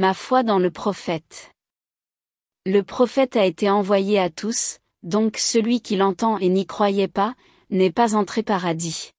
Ma foi dans le prophète. Le prophète a été envoyé à tous, donc celui qui l'entend et n'y croyait pas, n'est pas entré paradis.